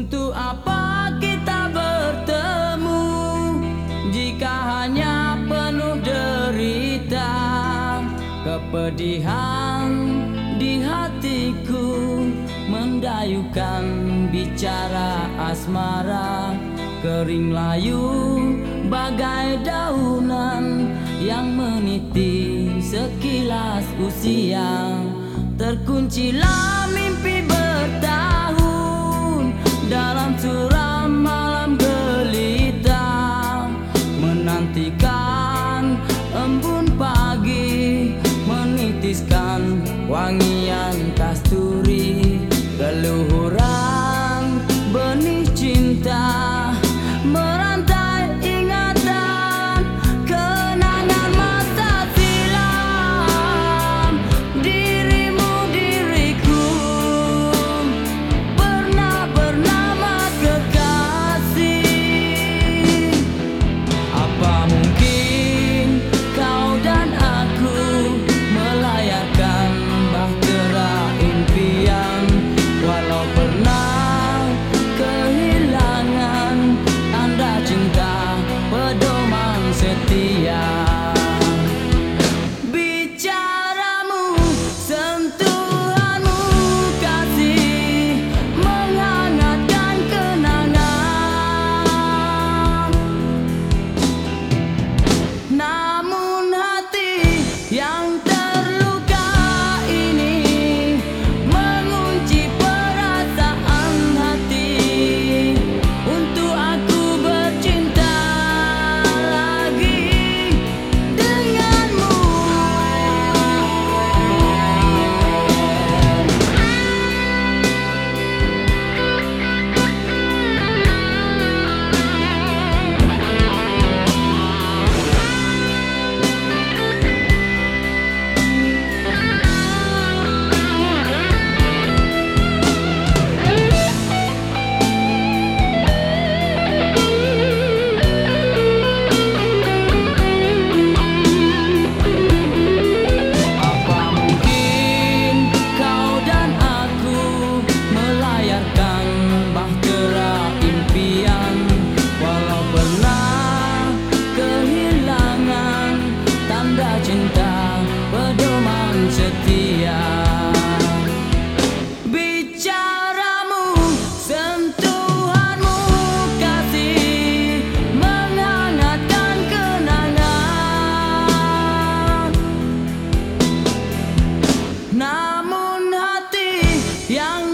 Untuk apa kita bertemu Jika hanya penuh derita? Kepedihan di hatiku Mendayukan bicara asmara. Kering layu bagai daunan Yang meniti sekilas usia. Terkuncilah mimpi Yeah.